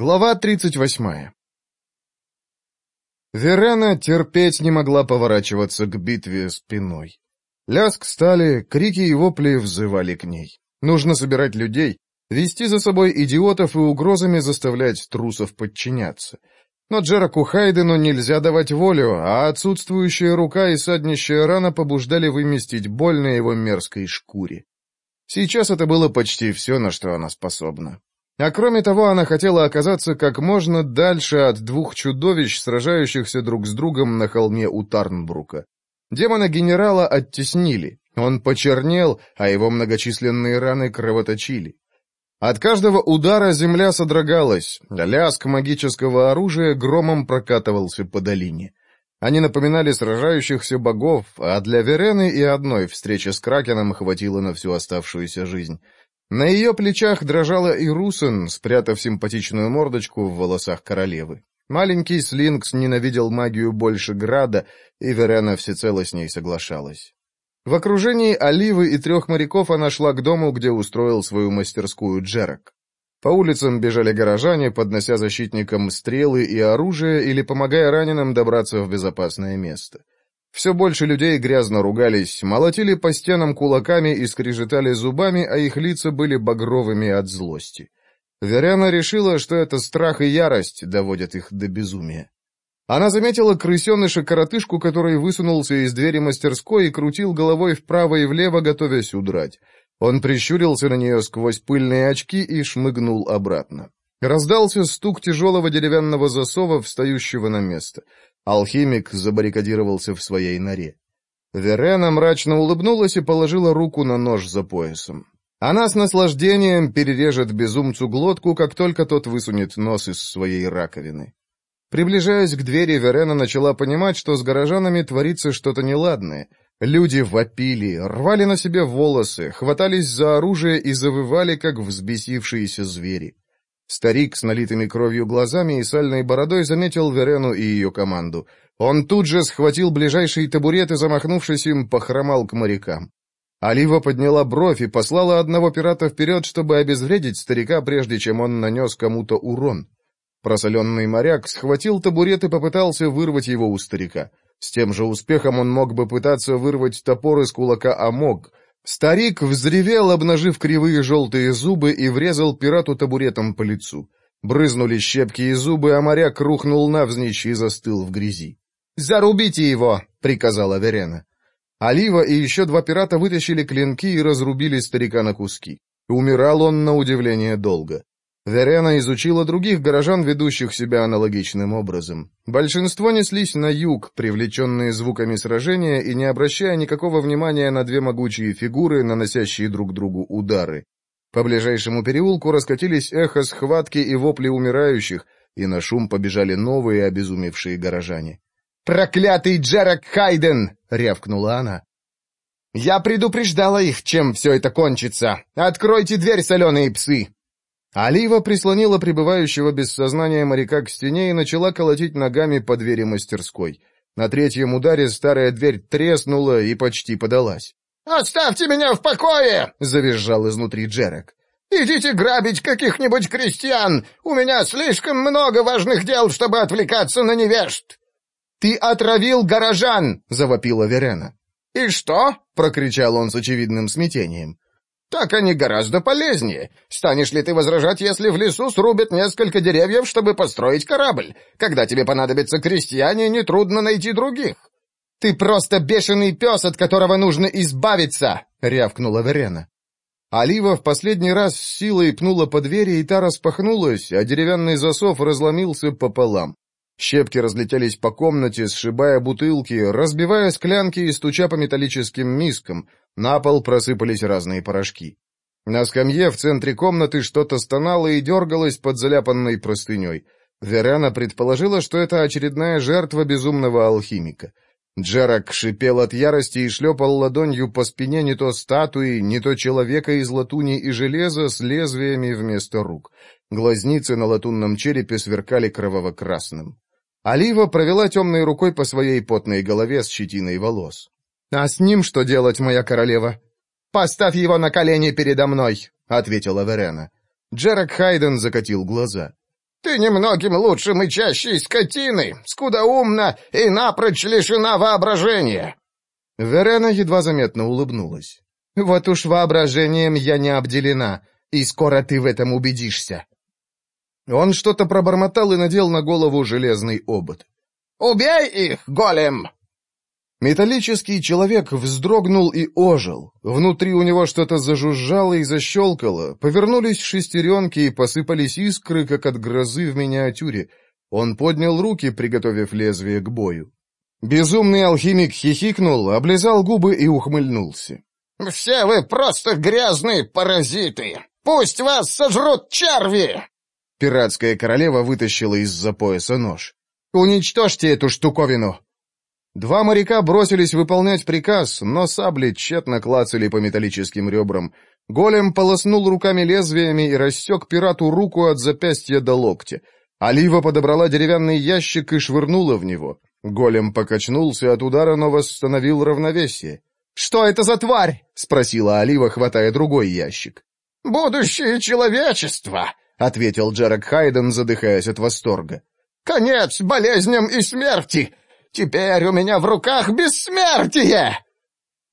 Глава 38 Верена терпеть не могла поворачиваться к битве спиной. Ляск стали, крики и вопли взывали к ней. Нужно собирать людей, вести за собой идиотов и угрозами заставлять трусов подчиняться. Но Джераку Хайдену нельзя давать волю, а отсутствующая рука и саднищая рана побуждали выместить боль на его мерзкой шкуре. Сейчас это было почти все, на что она способна. А кроме того, она хотела оказаться как можно дальше от двух чудовищ, сражающихся друг с другом на холме у Тарнбрука. Демона-генерала оттеснили, он почернел, а его многочисленные раны кровоточили. От каждого удара земля содрогалась, лязг магического оружия громом прокатывался по долине. Они напоминали сражающихся богов, а для Верены и одной встречи с Кракеном хватило на всю оставшуюся жизнь — на ее плечах дрожала и Русен, спрятав симпатичную мордочку в волосах королевы. Маленький Слинкс ненавидел магию больше Града, и Верена всецело с ней соглашалась. В окружении Оливы и трех моряков она шла к дому, где устроил свою мастерскую Джерак. По улицам бежали горожане, поднося защитникам стрелы и оружие или помогая раненым добраться в безопасное место. Все больше людей грязно ругались, молотили по стенам кулаками и скрежетали зубами, а их лица были багровыми от злости. Веряна решила, что это страх и ярость доводят их до безумия. Она заметила крысеныша-коротышку, который высунулся из двери мастерской и крутил головой вправо и влево, готовясь удрать. Он прищурился на нее сквозь пыльные очки и шмыгнул обратно. Раздался стук тяжелого деревянного засова, встающего на место. Алхимик забаррикадировался в своей норе. Верена мрачно улыбнулась и положила руку на нож за поясом. Она с наслаждением перережет безумцу глотку, как только тот высунет нос из своей раковины. Приближаясь к двери, Верена начала понимать, что с горожанами творится что-то неладное. Люди вопили, рвали на себе волосы, хватались за оружие и завывали, как взбесившиеся звери. Старик с налитыми кровью глазами и сальной бородой заметил Верену и ее команду. Он тут же схватил ближайший табурет и, замахнувшись им, похромал к морякам. Алива подняла бровь и послала одного пирата вперед, чтобы обезвредить старика, прежде чем он нанес кому-то урон. Просоленный моряк схватил табурет и попытался вырвать его у старика. С тем же успехом он мог бы пытаться вырвать топор из кулака Амог — Старик взревел, обнажив кривые желтые зубы, и врезал пирату табуретом по лицу. Брызнули щепки и зубы, а моряк рухнул навзничь и застыл в грязи. «Зарубите его!» — приказала Верена. Олива и еще два пирата вытащили клинки и разрубили старика на куски. Умирал он, на удивление, долго. Верена изучила других горожан, ведущих себя аналогичным образом. Большинство неслись на юг, привлеченные звуками сражения и не обращая никакого внимания на две могучие фигуры, наносящие друг другу удары. По ближайшему переулку раскатились эхо схватки и вопли умирающих, и на шум побежали новые обезумевшие горожане. «Проклятый Джерак Хайден!» — рявкнула она. «Я предупреждала их, чем все это кончится! Откройте дверь, соленые псы!» Алива прислонила пребывающего без сознания моряка к стене и начала колотить ногами по двери мастерской. На третьем ударе старая дверь треснула и почти подалась. «Оставьте меня в покое!» — завизжал изнутри Джерек. «Идите грабить каких-нибудь крестьян! У меня слишком много важных дел, чтобы отвлекаться на невежд!» «Ты отравил горожан!» — завопила Верена. «И что?» — прокричал он с очевидным смятением. Так они гораздо полезнее. Станешь ли ты возражать, если в лесу срубят несколько деревьев, чтобы построить корабль? Когда тебе понадобятся крестьяне, нетрудно найти других». «Ты просто бешеный пес, от которого нужно избавиться!» — рявкнула Верена. Олива в последний раз с силой пнула по двери, и та распахнулась, а деревянный засов разломился пополам. Щепки разлетелись по комнате, сшибая бутылки, разбивая склянки и стуча по металлическим мискам. На пол просыпались разные порошки. На скамье в центре комнаты что-то стонало и дергалось под заляпанной простыней. Верена предположила, что это очередная жертва безумного алхимика. Джерак шипел от ярости и шлепал ладонью по спине не то статуи, не то человека из латуни и железа с лезвиями вместо рук. Глазницы на латунном черепе сверкали кроваво-красным. Алива провела темной рукой по своей потной голове с щетиной волос. «А с ним что делать, моя королева?» «Поставь его на колени передо мной», — ответила Верена. Джерак Хайден закатил глаза. «Ты немногим лучше мычащей скотины, скудоумна и напрочь лишена воображения!» Верена едва заметно улыбнулась. «Вот уж воображением я не обделена, и скоро ты в этом убедишься!» Он что-то пробормотал и надел на голову железный обод. «Убей их, голем!» Металлический человек вздрогнул и ожил. Внутри у него что-то зажужжало и защелкало. Повернулись шестеренки и посыпались искры, как от грозы в миниатюре. Он поднял руки, приготовив лезвие к бою. Безумный алхимик хихикнул, облизал губы и ухмыльнулся. «Все вы просто грязные паразиты! Пусть вас сожрут черви!» Пиратская королева вытащила из-за пояса нож. «Уничтожьте эту штуковину!» Два моряка бросились выполнять приказ, но сабли тщетно клацали по металлическим ребрам. Голем полоснул руками лезвиями и рассек пирату руку от запястья до локтя. Олива подобрала деревянный ящик и швырнула в него. Голем покачнулся от удара, но восстановил равновесие. «Что это за тварь?» — спросила Олива, хватая другой ящик. «Будущее человечества!» — ответил Джерек Хайден, задыхаясь от восторга. «Конец болезням и смерти! Теперь у меня в руках бессмертие!»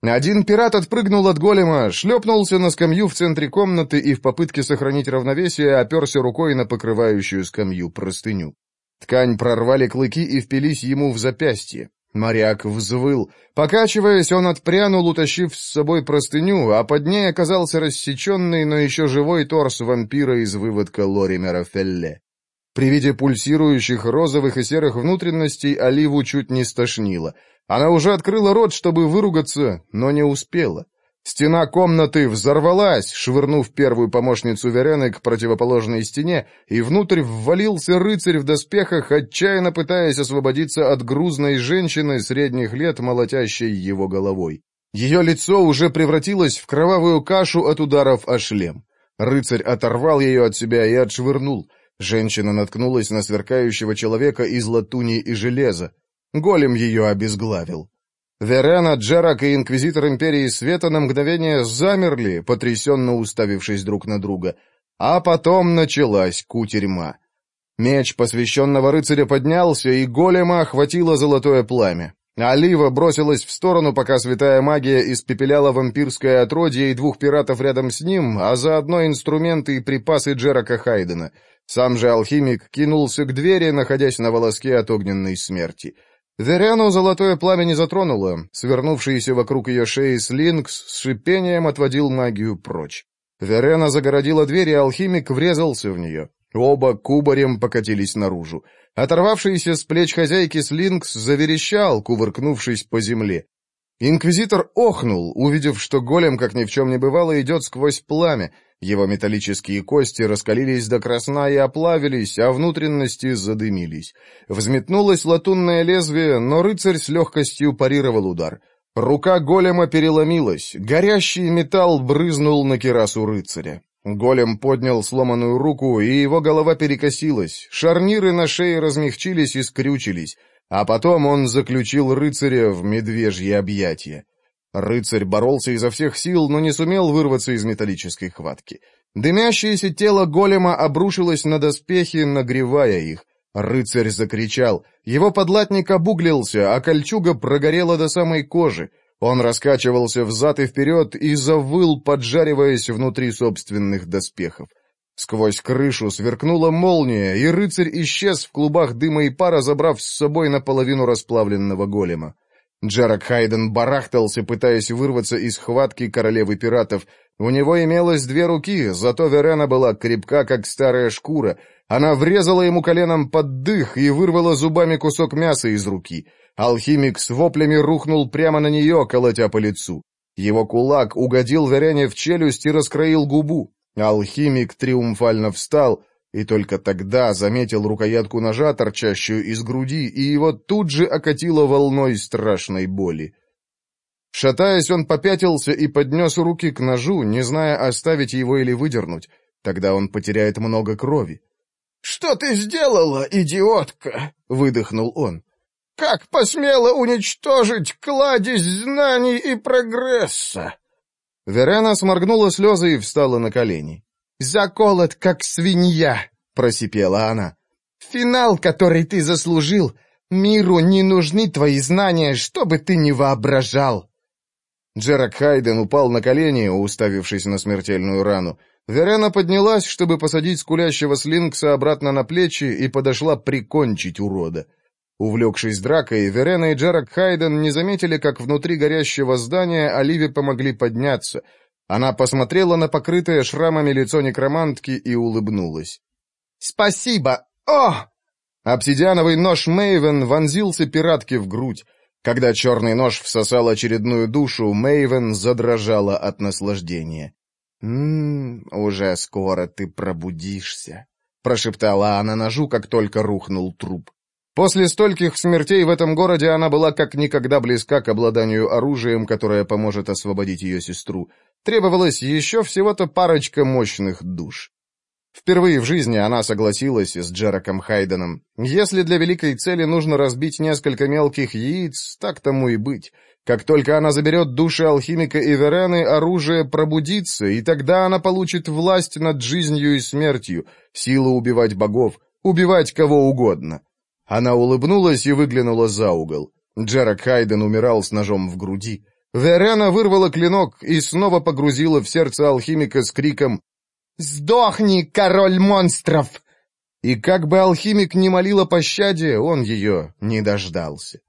Один пират отпрыгнул от голема, шлепнулся на скамью в центре комнаты и в попытке сохранить равновесие оперся рукой на покрывающую скамью простыню. Ткань прорвали клыки и впились ему в запястье. Моряк взвыл. Покачиваясь, он отпрянул, утащив с собой простыню, а под ней оказался рассеченный, но еще живой торс вампира из выводка Лоримера Фелле. При виде пульсирующих розовых и серых внутренностей Оливу чуть не стошнило. Она уже открыла рот, чтобы выругаться, но не успела. Стена комнаты взорвалась, швырнув первую помощницу Верены к противоположной стене, и внутрь ввалился рыцарь в доспехах, отчаянно пытаясь освободиться от грузной женщины средних лет, молотящей его головой. Ее лицо уже превратилось в кровавую кашу от ударов о шлем. Рыцарь оторвал ее от себя и отшвырнул — Женщина наткнулась на сверкающего человека из латуни и железа. Голем ее обезглавил. Верена, Джерак и Инквизитор Империи Света на мгновение замерли, потрясенно уставившись друг на друга. А потом началась кутерьма. Меч посвященного рыцаря поднялся, и голема охватило золотое пламя. Олива бросилась в сторону, пока святая магия испепеляла вампирское отродье и двух пиратов рядом с ним, а заодно инструменты и припасы Джерака Хайдена — сам же алхимик кинулся к двери, находясь на волоске от огненной смерти. Веряну золотое пламя не затронуло. Свернувшийся вокруг ее шеи слинг с шипением отводил магию прочь. Верена загородила дверь, и алхимик врезался в нее. Оба кубарем покатились наружу. Оторвавшийся с плеч хозяйки Слинкс заверещал, кувыркнувшись по земле. Инквизитор охнул, увидев, что голем, как ни в чем не бывало, идет сквозь пламя, его металлические кости раскалились до красна и оплавились, а внутренности задымились. Взметнулось латунное лезвие, но рыцарь с легкостью парировал удар. Рука голема переломилась, горящий металл брызнул на кирасу рыцаря. Голем поднял сломанную руку, и его голова перекосилась, шарниры на шее размягчились и скрючились, а потом он заключил рыцаря в медвежье объятие. Рыцарь боролся изо всех сил, но не сумел вырваться из металлической хватки. Дымящееся тело голема обрушилось на доспехи, нагревая их. Рыцарь закричал. Его подлатник обуглился, а кольчуга прогорела до самой кожи. Он раскачивался взад и вперед и завыл, поджариваясь внутри собственных доспехов. Сквозь крышу сверкнула молния, и рыцарь исчез в клубах дыма и пара, забрав с собой наполовину расплавленного голема. Джерак Хайден барахтался, пытаясь вырваться из хватки королевы пиратов. У него имелось две руки, зато Верена была крепка, как старая шкура. Она врезала ему коленом под дых и вырвала зубами кусок мяса из руки. Алхимик с воплями рухнул прямо на нее, колотя по лицу. Его кулак угодил Верене в челюсть и раскроил губу. Алхимик триумфально встал — и только тогда заметил рукоятку ножа, торчащую из груди, и его тут же окатило волной страшной боли. Шатаясь, он попятился и поднес руки к ножу, не зная, оставить его или выдернуть. Тогда он потеряет много крови. «Что ты сделала, идиотка?» — выдохнул он. «Как посмела уничтожить кладезь знаний и прогресса?» Верена сморгнула слезы и встала на колени заколот, как свинья!» — просипела она. «Финал, который ты заслужил! Миру не нужны твои знания, что бы ты ни воображал!» Джерак Хайден упал на колени, уставившись на смертельную рану. Верена поднялась, чтобы посадить скулящего слинкса обратно на плечи, и подошла прикончить урода. Увлекшись дракой, Верена и Джерак Хайден не заметили, как внутри горящего здания Оливе помогли подняться — она посмотрела на покрытое шрамами лицо некромантки и улыбнулась. «Спасибо! О!» Обсидиановый нож Мэйвен вонзился пиратке в грудь. Когда черный нож всосал очередную душу, Мэйвен задрожала от наслаждения. «М-м, уже скоро ты пробудишься», — прошептала она ножу, как только рухнул труп. После стольких смертей в этом городе она была как никогда близка к обладанию оружием, которое поможет освободить ее сестру. Требовалось еще всего-то парочка мощных душ. Впервые в жизни она согласилась с Джераком Хайденом. Если для великой цели нужно разбить несколько мелких яиц, так тому и быть. Как только она заберет души алхимика и Верены, оружие пробудится, и тогда она получит власть над жизнью и смертью, силу убивать богов, убивать кого угодно. Она улыбнулась и выглянула за угол. Джерак Хайден умирал с ножом в груди. Верена вырвала клинок и снова погрузила в сердце алхимика с криком «Сдохни, король монстров!» И как бы алхимик не молил о пощаде, он ее не дождался.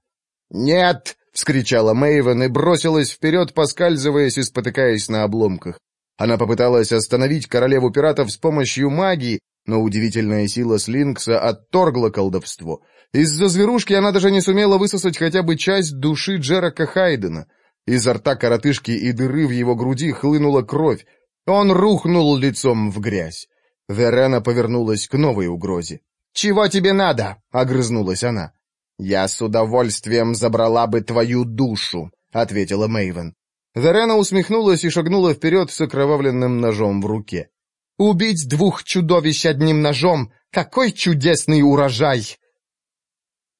«Нет!» — вскричала Мэйвен и бросилась вперед, поскальзываясь и спотыкаясь на обломках. Она попыталась остановить королеву пиратов с помощью магии, но удивительная сила Слинкса отторгла колдовство. Из-за зверушки она даже не сумела высосать хотя бы часть души Джерака Хайдена. Изо рта коротышки и дыры в его груди хлынула кровь. Он рухнул лицом в грязь. Верена повернулась к новой угрозе. «Чего тебе надо?» — огрызнулась она. «Я с удовольствием забрала бы твою душу», — ответила Мэйвен. Верена усмехнулась и шагнула вперед с окровавленным ножом в руке. Убить двух чудовищ одним ножом! Какой чудесный урожай!»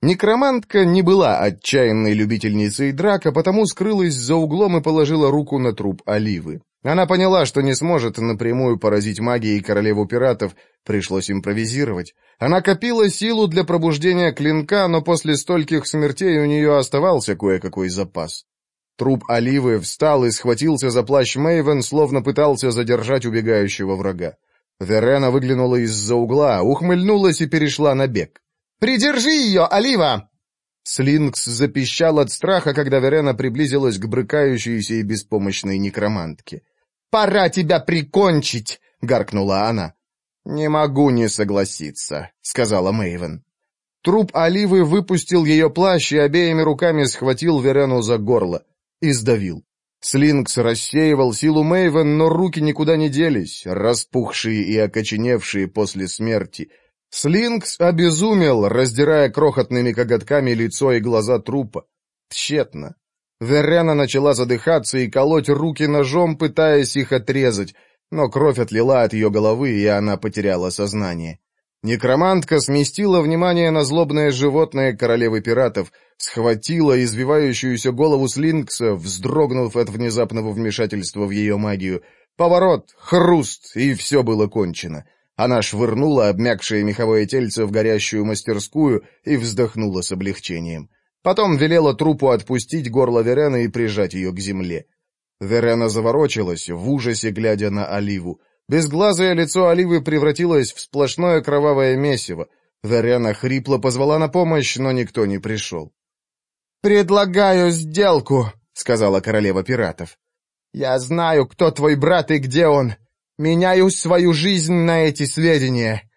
Некромантка не была отчаянной любительницей драк, а потому скрылась за углом и положила руку на труп Оливы. Она поняла, что не сможет напрямую поразить магией королеву пиратов, пришлось импровизировать. Она копила силу для пробуждения клинка, но после стольких смертей у нее оставался кое-какой запас. Труп Оливы встал и схватился за плащ Мэйвен, словно пытался задержать убегающего врага. Верена выглянула из-за угла, ухмыльнулась и перешла на бег. «Придержи ее, Олива!» Слинкс запищал от страха, когда Верена приблизилась к брыкающейся и беспомощной некромантке. «Пора тебя прикончить!» — гаркнула она. «Не могу не согласиться», — сказала Мэйвен. Труп Оливы выпустил ее плащ и обеими руками схватил Верену за горло и сдавил. Слингс рассеивал силу Мэйвен, но руки никуда не делись, распухшие и окоченевшие после смерти. Слинкс обезумел, раздирая крохотными коготками лицо и глаза трупа. Тщетно. Верена начала задыхаться и колоть руки ножом, пытаясь их отрезать, но кровь отлила от ее головы, и она потеряла сознание. Некромантка сместила внимание на злобное животное королевы пиратов — схватила извивающуюся голову Слинкса, вздрогнув от внезапного вмешательства в ее магию. Поворот, хруст, и все было кончено. Она швырнула обмякшее меховое тельце в горящую мастерскую и вздохнула с облегчением. Потом велела трупу отпустить горло Верена и прижать ее к земле. Верена заворочилась, в ужасе глядя на Оливу. Безглазое лицо Оливы превратилось в сплошное кровавое месиво. Верена хрипло позвала на помощь, но никто не пришел. «Предлагаю сделку», — сказала королева пиратов. «Я знаю, кто твой брат и где он. Меняю свою жизнь на эти сведения».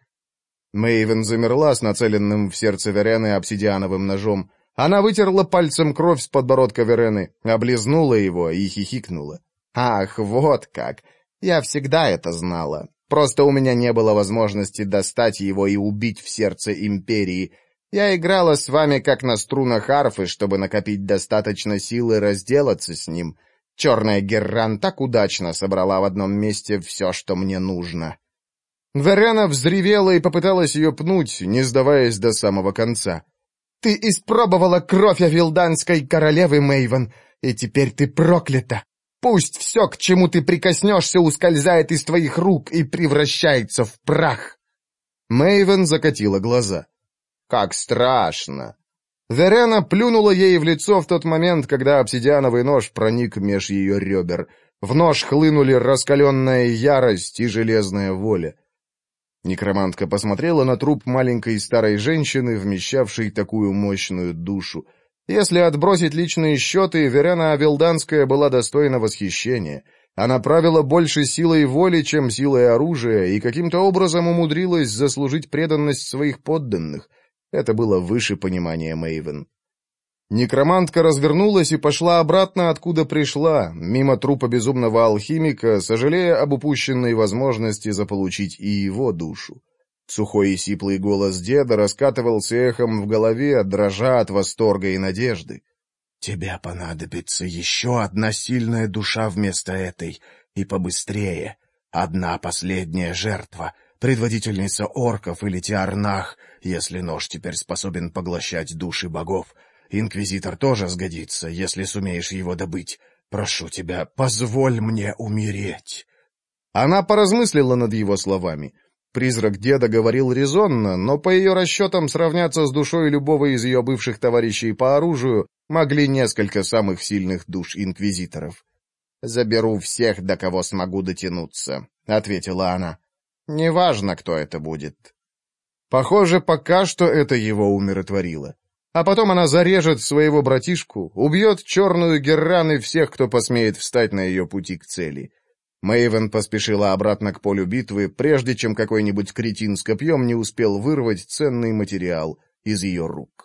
Мэйвен замерла с нацеленным в сердце Верены обсидиановым ножом. Она вытерла пальцем кровь с подбородка Верены, облизнула его и хихикнула. «Ах, вот как! Я всегда это знала. Просто у меня не было возможности достать его и убить в сердце Империи. Я играла с вами как на струнах арфы, чтобы накопить достаточно силы разделаться с ним. Черная Герран так удачно собрала в одном месте все, что мне нужно. Верена взревела и попыталась ее пнуть, не сдаваясь до самого конца. «Ты испробовала кровь Авилданской королевы, Мэйвен, и теперь ты проклята! Пусть все, к чему ты прикоснешься, ускользает из твоих рук и превращается в прах!» Мэйвен закатила глаза. Как страшно! Верена плюнула ей в лицо в тот момент, когда обсидиановый нож проник меж ее ребер. В нож хлынули раскаленная ярость и железная воля. Некромантка посмотрела на труп маленькой старой женщины, вмещавшей такую мощную душу. Если отбросить личные счеты, Верена Авилданская была достойна восхищения. Она правила больше силой воли, чем силой оружия, и каким-то образом умудрилась заслужить преданность своих подданных — это было выше понимания Мэйвен. Некромантка развернулась и пошла обратно, откуда пришла, мимо трупа безумного алхимика, сожалея об упущенной возможности заполучить и его душу. Сухой и сиплый голос деда раскатывался эхом в голове, дрожа от восторга и надежды. «Тебе понадобится еще одна сильная душа вместо этой, и побыстрее. Одна последняя жертва — предводительница орков или Тиарнах, если нож теперь способен поглощать души богов. Инквизитор тоже сгодится, если сумеешь его добыть. Прошу тебя, позволь мне умереть». Она поразмыслила над его словами. Призрак деда говорил резонно, но по ее расчетам сравняться с душой любого из ее бывших товарищей по оружию могли несколько самых сильных душ инквизиторов. «Заберу всех, до кого смогу дотянуться», — ответила она. Неважно, кто это будет. Похоже, пока что это его умиротворило. А потом она зарежет своего братишку, убьет черную Герран и всех, кто посмеет встать на ее пути к цели. Мэйвен поспешила обратно к полю битвы, прежде чем какой-нибудь кретин с копьем не успел вырвать ценный материал из ее рук.